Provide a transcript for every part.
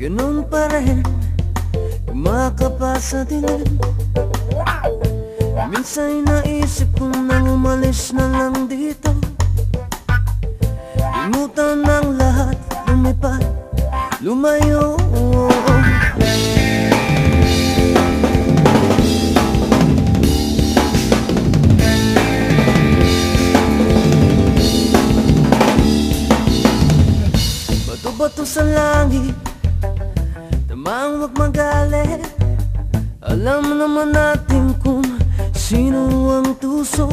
Ganun pa rin Kumakapa sa dilim Minsan naisip kong nang umalis na lang dito. Limutan ng lahat, lumipad, lumayo. Bato-bato sa langit Tamang wag magalit. Alam naman natin kung sino ang tuso.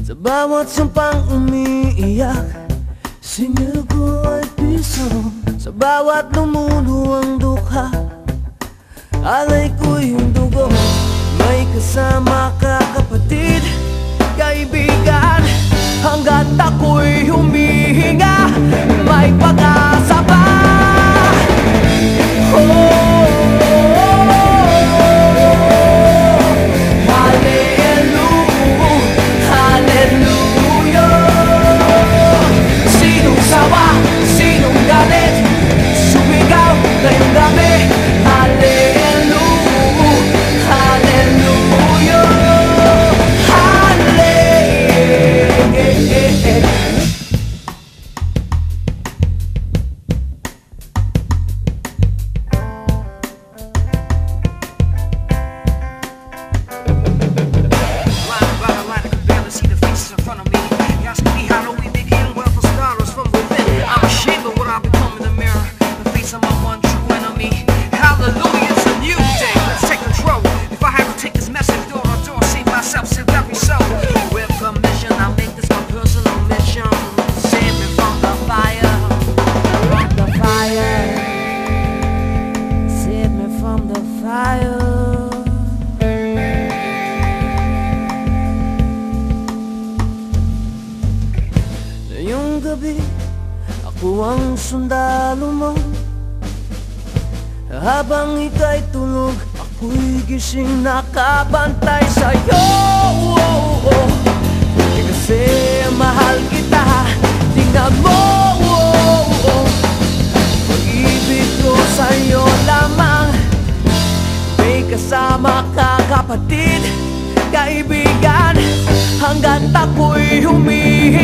Sa bawat sampang umiiyak Singil ko ay piso. Sa bawat lumuluwang dukha Alay ko dugo. May kasama ka gabi Ako ang sundalo mo. Habang ika'y tulog Ako'y gising nakabantay sa'yo kapatid Kaibigan Hanggat ako'y humihinga May pag